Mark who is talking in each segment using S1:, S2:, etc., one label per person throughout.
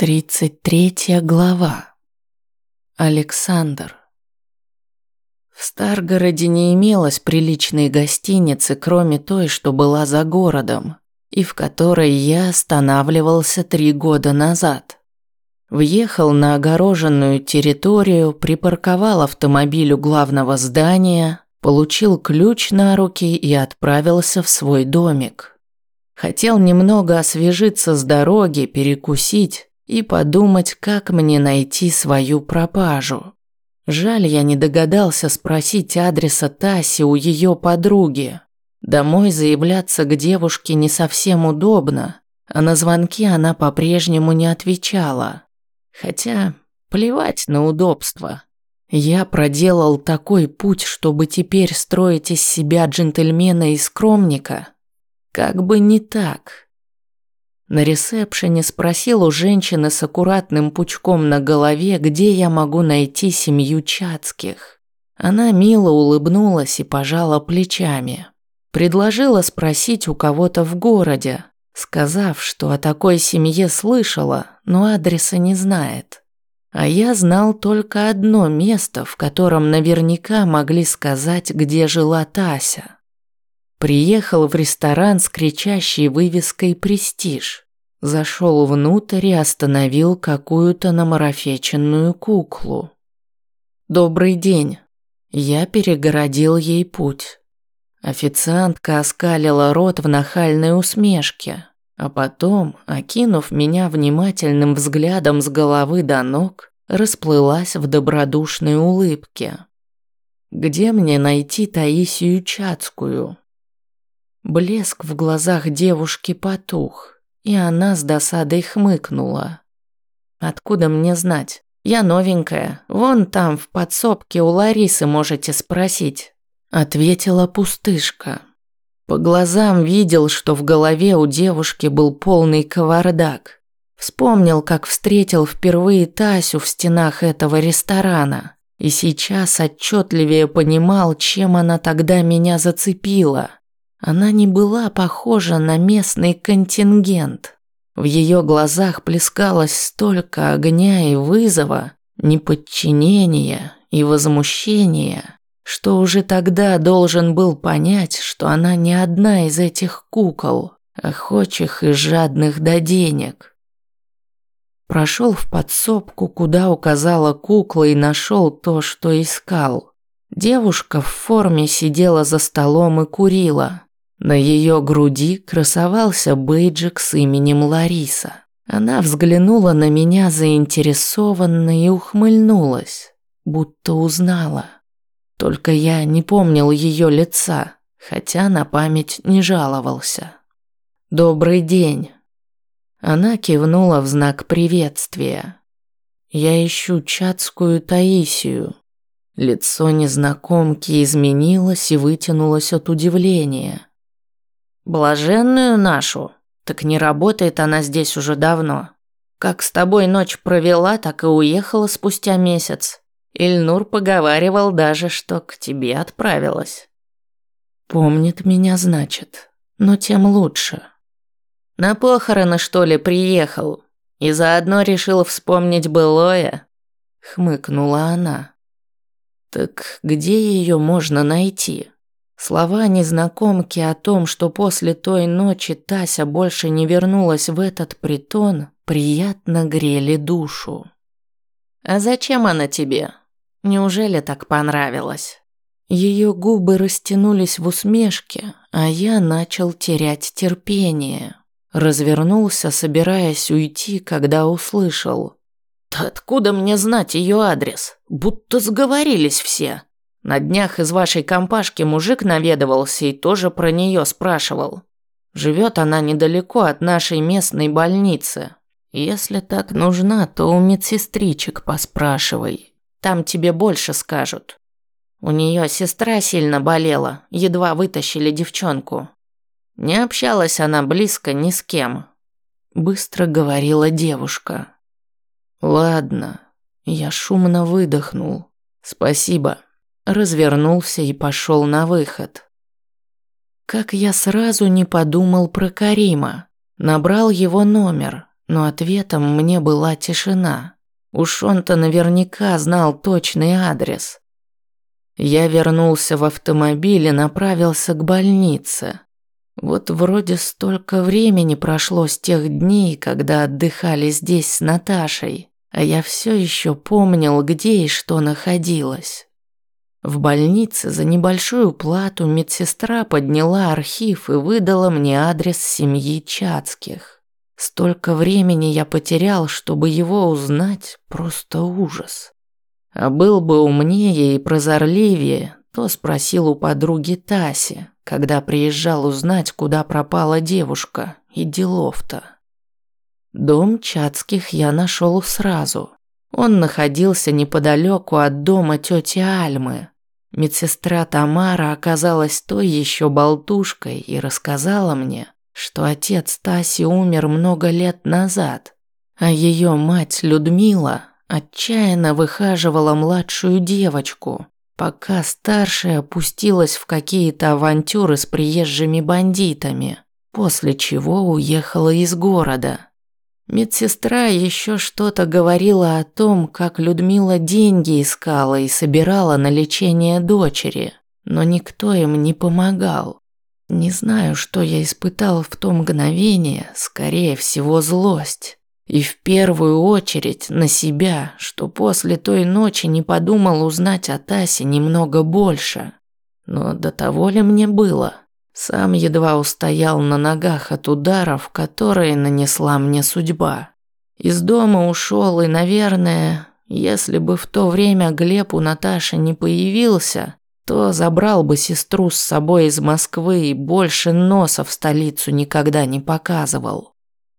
S1: Тридцать третья глава. Александр. В Старгороде не имелось приличной гостиницы, кроме той, что была за городом, и в которой я останавливался три года назад. Въехал на огороженную территорию, припарковал автомобиль у главного здания, получил ключ на руки и отправился в свой домик. Хотел немного освежиться с дороги, перекусить, и подумать, как мне найти свою пропажу. Жаль, я не догадался спросить адреса Таси у ее подруги. Домой заявляться к девушке не совсем удобно, а на звонки она по-прежнему не отвечала. Хотя плевать на удобство. Я проделал такой путь, чтобы теперь строить из себя джентльмена и скромника. Как бы не так. На ресепшене спросил у женщины с аккуратным пучком на голове, где я могу найти семью Чацких. Она мило улыбнулась и пожала плечами. Предложила спросить у кого-то в городе, сказав, что о такой семье слышала, но адреса не знает. А я знал только одно место, в котором наверняка могли сказать, где жила Тася. Приехал в ресторан с кричащей вывеской «Престиж». Зашел внутрь и остановил какую-то намарафеченную куклу. «Добрый день». Я перегородил ей путь. Официантка оскалила рот в нахальной усмешке, а потом, окинув меня внимательным взглядом с головы до ног, расплылась в добродушной улыбке. «Где мне найти Таисию Чацкую?» Блеск в глазах девушки потух, и она с досадой хмыкнула. «Откуда мне знать? Я новенькая. Вон там, в подсобке у Ларисы можете спросить», – ответила пустышка. По глазам видел, что в голове у девушки был полный кавардак. Вспомнил, как встретил впервые Тасю в стенах этого ресторана. И сейчас отчетливее понимал, чем она тогда меня зацепила – она не была похожа на местный контингент. В ее глазах плескалось столько огня и вызова, неподчинения и возмущения, что уже тогда должен был понять, что она не одна из этих кукол, охочих и жадных до денег. Прошел в подсобку, куда указала кукла и нашел то, что искал. Девушка в форме сидела за столом и курила. На ее груди красовался бейджик с именем Лариса. Она взглянула на меня заинтересованно и ухмыльнулась, будто узнала. Только я не помнил ее лица, хотя на память не жаловался. «Добрый день». Она кивнула в знак приветствия. «Я ищу чатскую Таисию». Лицо незнакомки изменилось и вытянулось от удивления. Блаженную нашу? Так не работает она здесь уже давно. Как с тобой ночь провела, так и уехала спустя месяц. Ильнур поговаривал даже, что к тебе отправилась. Помнит меня, значит, но тем лучше. На похороны, что ли, приехал? И заодно решил вспомнить былое? Хмыкнула она. Так где ее можно найти? Слова незнакомки о том, что после той ночи Тася больше не вернулась в этот притон, приятно грели душу. «А зачем она тебе? Неужели так понравилось?» Ее губы растянулись в усмешке, а я начал терять терпение. Развернулся, собираясь уйти, когда услышал. «Да откуда мне знать ее адрес? Будто сговорились все!» На днях из вашей компашки мужик наведывался и тоже про нее спрашивал. Живет она недалеко от нашей местной больницы. Если так нужна, то у медсестричек поспрашивай. Там тебе больше скажут. У нее сестра сильно болела, едва вытащили девчонку. Не общалась она близко ни с кем. Быстро говорила девушка. Ладно, я шумно выдохнул. Спасибо развернулся и пошел на выход. Как я сразу не подумал про Карима. Набрал его номер, но ответом мне была тишина. Уж он-то наверняка знал точный адрес. Я вернулся в автомобиль и направился к больнице. Вот вроде столько времени прошло с тех дней, когда отдыхали здесь с Наташей, а я все еще помнил, где и что находилось. В больнице за небольшую плату медсестра подняла архив и выдала мне адрес семьи Чацких. Столько времени я потерял, чтобы его узнать, просто ужас. А был бы умнее и прозорливее, то спросил у подруги Таси, когда приезжал узнать, куда пропала девушка, и делов-то. Дом Чацких я нашел сразу. Он находился неподалеку от дома тети Альмы. Медсестра Тамара оказалась той еще болтушкой и рассказала мне, что отец Таси умер много лет назад, а ее мать Людмила отчаянно выхаживала младшую девочку, пока старшая опустилась в какие-то авантюры с приезжими бандитами, после чего уехала из города. Медсестра еще что-то говорила о том, как Людмила деньги искала и собирала на лечение дочери, но никто им не помогал. Не знаю, что я испытал в то мгновение, скорее всего, злость. И в первую очередь на себя, что после той ночи не подумал узнать о Тасе немного больше. Но до того ли мне было? Сам едва устоял на ногах от ударов, которые нанесла мне судьба. Из дома ушел и, наверное, если бы в то время Глеб у Наташи не появился, то забрал бы сестру с собой из Москвы и больше носа в столицу никогда не показывал.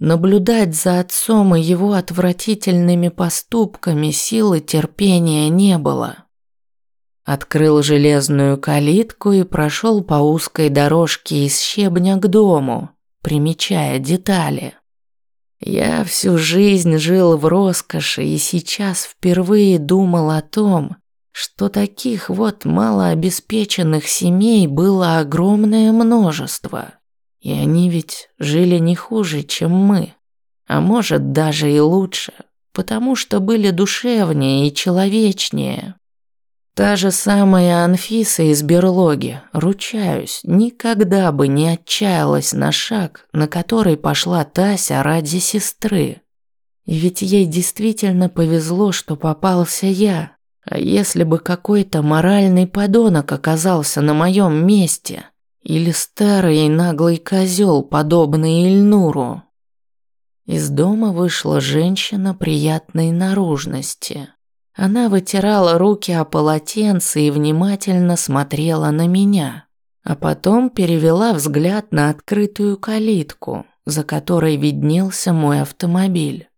S1: Наблюдать за отцом и его отвратительными поступками силы терпения не было. Открыл железную калитку и прошел по узкой дорожке из щебня к дому, примечая детали. Я всю жизнь жил в роскоши и сейчас впервые думал о том, что таких вот малообеспеченных семей было огромное множество. И они ведь жили не хуже, чем мы. А может, даже и лучше, потому что были душевнее и человечнее. Та же самая Анфиса из берлоги, ручаюсь, никогда бы не отчаялась на шаг, на который пошла Тася ради сестры. Ведь ей действительно повезло, что попался я. А если бы какой-то моральный подонок оказался на моем месте, или старый наглый козел, подобный Ильнуру. Из дома вышла женщина приятной наружности. Она вытирала руки о полотенце и внимательно смотрела на меня, а потом перевела взгляд на открытую калитку, за которой виднелся мой автомобиль.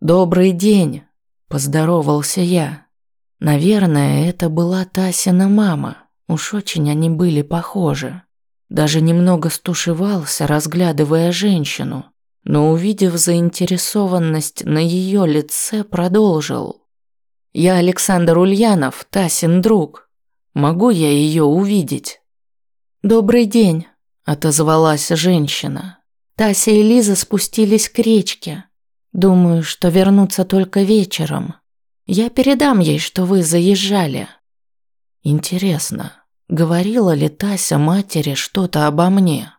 S1: «Добрый день», – поздоровался я. Наверное, это была Тасина мама, уж очень они были похожи. Даже немного стушевался, разглядывая женщину, но увидев заинтересованность на ее лице, продолжил. «Я Александр Ульянов, Тасин друг. Могу я ее увидеть?» «Добрый день», – отозвалась женщина. Тася и Лиза спустились к речке. Думаю, что вернутся только вечером. Я передам ей, что вы заезжали. Интересно, Говорила ли Тася матери что-то обо мне?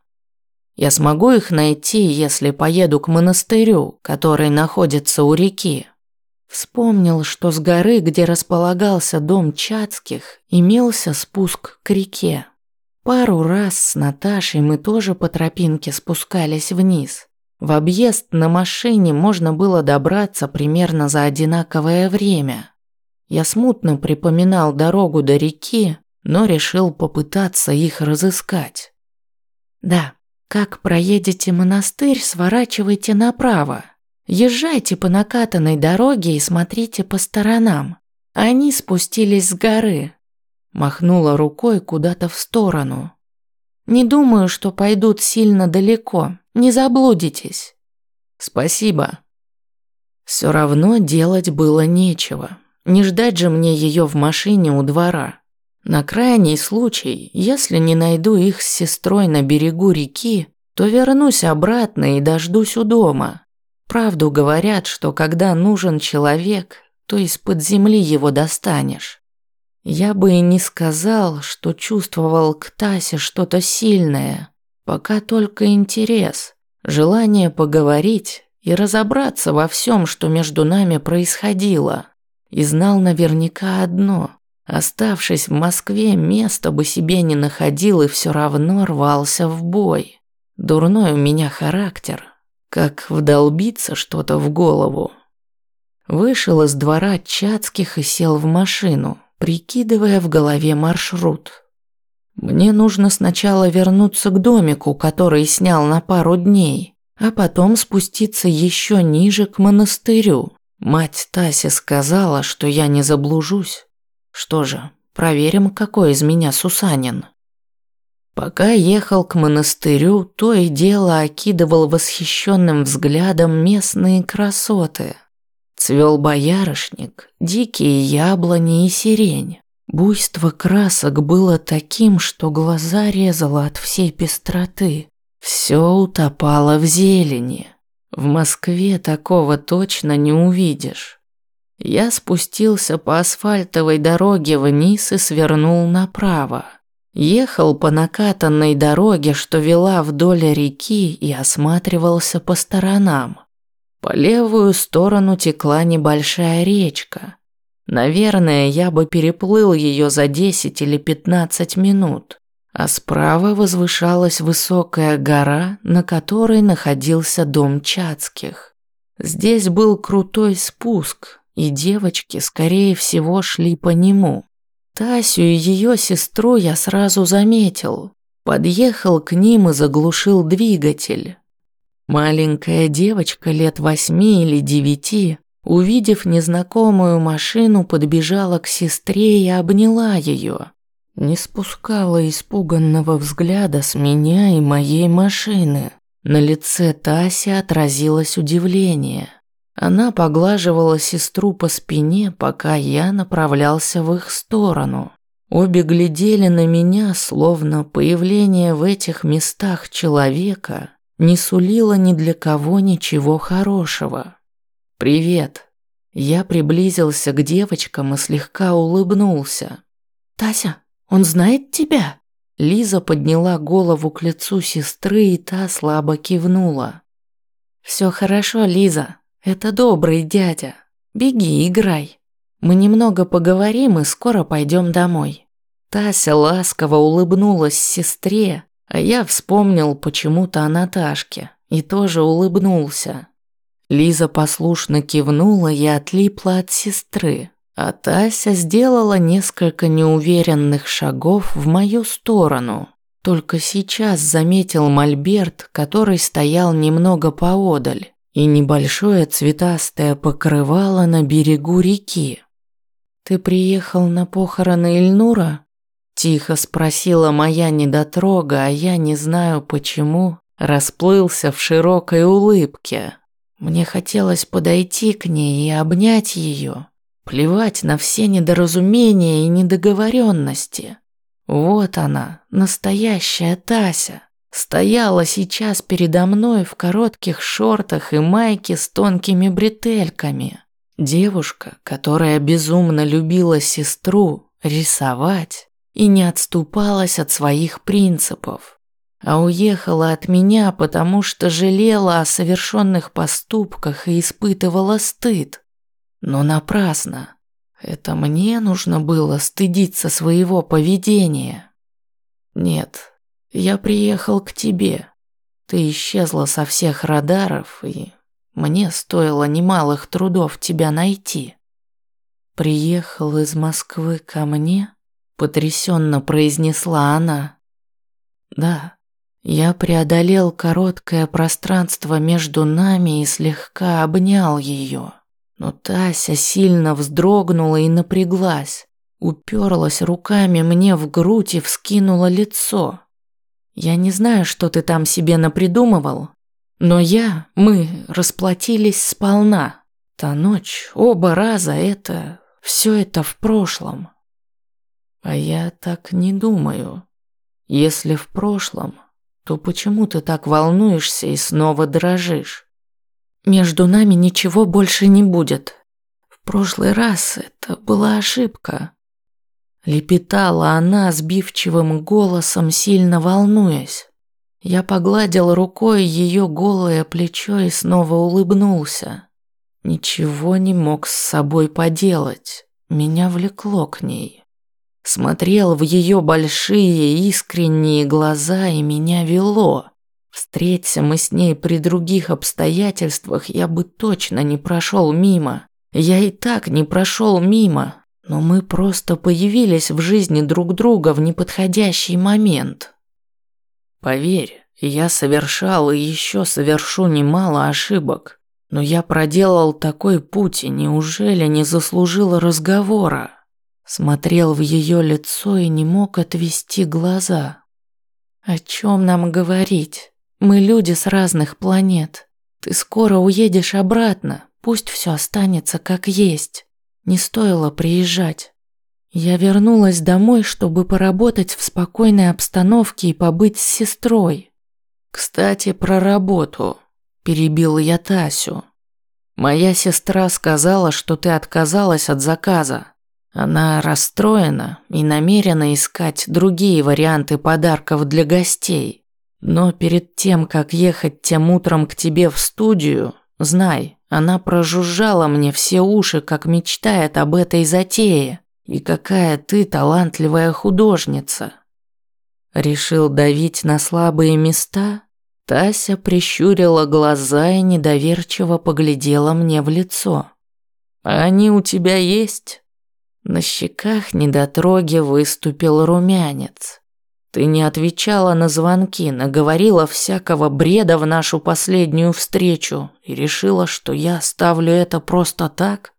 S1: Я смогу их найти, если поеду к монастырю, который находится у реки. Вспомнил, что с горы, где располагался дом Чацких, имелся спуск к реке. Пару раз с Наташей мы тоже по тропинке спускались вниз. В объезд на машине можно было добраться примерно за одинаковое время. Я смутно припоминал дорогу до реки, но решил попытаться их разыскать. Да, как проедете монастырь, сворачивайте направо. Езжайте по накатанной дороге и смотрите по сторонам. Они спустились с горы. Махнула рукой куда-то в сторону. Не думаю, что пойдут сильно далеко. Не заблудитесь. Спасибо. Все равно делать было нечего. Не ждать же мне ее в машине у двора. На крайний случай, если не найду их с сестрой на берегу реки, то вернусь обратно и дождусь у дома. Правду говорят, что когда нужен человек, то из-под земли его достанешь. Я бы и не сказал, что чувствовал к Тасе что-то сильное, пока только интерес, желание поговорить и разобраться во всем, что между нами происходило. И знал наверняка одно – оставшись в Москве, место бы себе не находил и все равно рвался в бой. Дурной у меня характер, как вдолбиться что-то в голову. Вышел из двора Чацких и сел в машину, прикидывая в голове маршрут. Мне нужно сначала вернуться к домику, который снял на пару дней, а потом спуститься еще ниже к монастырю. Мать Таси сказала, что я не заблужусь. Что же, проверим, какой из меня Сусанин. Пока ехал к монастырю, то и дело окидывал восхищенным взглядом местные красоты. Цвел боярышник, дикие яблони и сирень. Буйство красок было таким, что глаза резало от всей пестроты. Все утопало в зелени. В Москве такого точно не увидишь. Я спустился по асфальтовой дороге вниз и свернул направо. Ехал по накатанной дороге, что вела вдоль реки и осматривался по сторонам. По левую сторону текла небольшая речка. Наверное, я бы переплыл ее за 10 или 15 минут. А справа возвышалась высокая гора, на которой находился дом Чацких. Здесь был крутой спуск, и девочки, скорее всего, шли по нему. Тасю и ее сестру я сразу заметил. Подъехал к ним и заглушил двигатель. Маленькая девочка лет восьми или девяти, увидев незнакомую машину, подбежала к сестре и обняла ее. Не спускала испуганного взгляда с меня и моей машины. На лице Таси отразилось удивление. Она поглаживала сестру по спине, пока я направлялся в их сторону. Обе глядели на меня, словно появление в этих местах человека не сулило ни для кого ничего хорошего. «Привет». Я приблизился к девочкам и слегка улыбнулся. «Тася, он знает тебя?» Лиза подняла голову к лицу сестры, и та слабо кивнула. «Все хорошо, Лиза. Это добрый дядя. Беги, играй. Мы немного поговорим и скоро пойдем домой. Тася ласково улыбнулась сестре, а я вспомнил почему-то о Наташке и тоже улыбнулся. Лиза послушно кивнула и отлипла от сестры, а Тася сделала несколько неуверенных шагов в мою сторону. Только сейчас заметил мольберт, который стоял немного поодаль и небольшое цветастое покрывало на берегу реки. «Ты приехал на похороны Ильнура?» Тихо спросила моя недотрога, а я не знаю почему, расплылся в широкой улыбке. Мне хотелось подойти к ней и обнять ее, плевать на все недоразумения и недоговоренности. Вот она, настоящая Тася. Стояла сейчас передо мной в коротких шортах и майке с тонкими бретельками. Девушка, которая безумно любила сестру, рисовать и не отступалась от своих принципов, а уехала от меня, потому что жалела о совершенных поступках и испытывала стыд. Но напрасно. Это мне нужно было стыдиться своего поведения. Нет, я приехал к тебе. Ты исчезла со всех радаров, и мне стоило немалых трудов тебя найти. Приехал из Москвы ко мне? Потрясенно произнесла она. Да, я преодолел короткое пространство между нами и слегка обнял ее. Но Тася сильно вздрогнула и напряглась, уперлась руками мне в грудь и вскинула лицо. Я не знаю, что ты там себе напридумывал, но я, мы расплатились сполна. Та ночь, оба раза это, все это в прошлом. А я так не думаю. Если в прошлом, то почему ты так волнуешься и снова дрожишь? Между нами ничего больше не будет. В прошлый раз это была ошибка. Лепетала она сбивчивым голосом, сильно волнуясь. Я погладил рукой ее голое плечо и снова улыбнулся. Ничего не мог с собой поделать. Меня влекло к ней. Смотрел в ее большие искренние глаза и меня вело. Встреться мы с ней при других обстоятельствах, я бы точно не прошел мимо. Я и так не прошел мимо, но мы просто появились в жизни друг друга в неподходящий момент. Поверь, я совершал и еще совершу немало ошибок, но я проделал такой путь и неужели не заслужил разговора? Смотрел в ее лицо и не мог отвести глаза. О чем нам говорить? Мы люди с разных планет. Ты скоро уедешь обратно, пусть все останется как есть. Не стоило приезжать. Я вернулась домой, чтобы поработать в спокойной обстановке и побыть с сестрой. Кстати, про работу. Перебил я Тасю. Моя сестра сказала, что ты отказалась от заказа. Она расстроена и намерена искать другие варианты подарков для гостей. Но перед тем, как ехать тем утром к тебе в студию, знай, она прожужжала мне все уши, как мечтает об этой затее. И какая ты талантливая художница. Решил давить на слабые места? Тася прищурила глаза и недоверчиво поглядела мне в лицо. А они у тебя есть? На щеках недотроги выступил румянец. Ты не отвечала на звонки, наговорила всякого бреда в нашу последнюю встречу и решила, что я ставлю это просто так?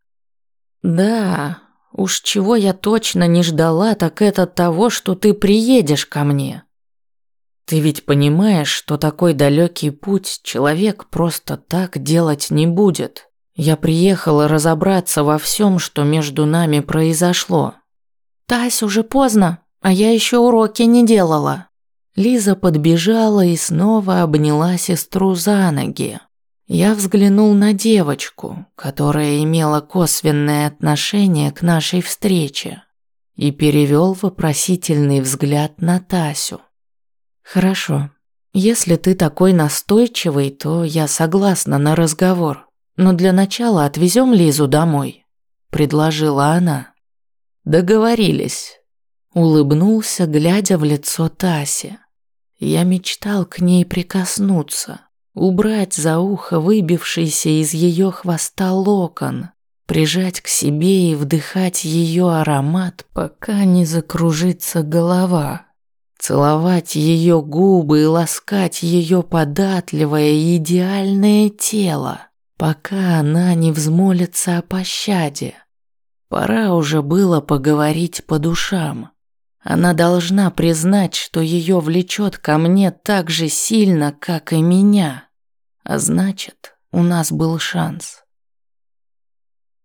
S1: Да, Уж чего я точно не ждала, так это того, что ты приедешь ко мне. Ты ведь понимаешь, что такой далекий путь человек просто так делать не будет. Я приехала разобраться во всем, что между нами произошло. Тась, уже поздно, а я еще уроки не делала. Лиза подбежала и снова обняла сестру за ноги. Я взглянул на девочку, которая имела косвенное отношение к нашей встрече, и перевел вопросительный взгляд на Тасю. «Хорошо. Если ты такой настойчивый, то я согласна на разговор. Но для начала отвезем Лизу домой», – предложила она. «Договорились», – улыбнулся, глядя в лицо Таси. Я мечтал к ней прикоснуться, убрать за ухо выбившийся из ее хвоста локон, прижать к себе и вдыхать ее аромат, пока не закружится голова, целовать ее губы и ласкать ее податливое идеальное тело, пока она не взмолится о пощаде. Пора уже было поговорить по душам. Она должна признать, что ее влечет ко мне так же сильно, как и меня. А значит, у нас был шанс.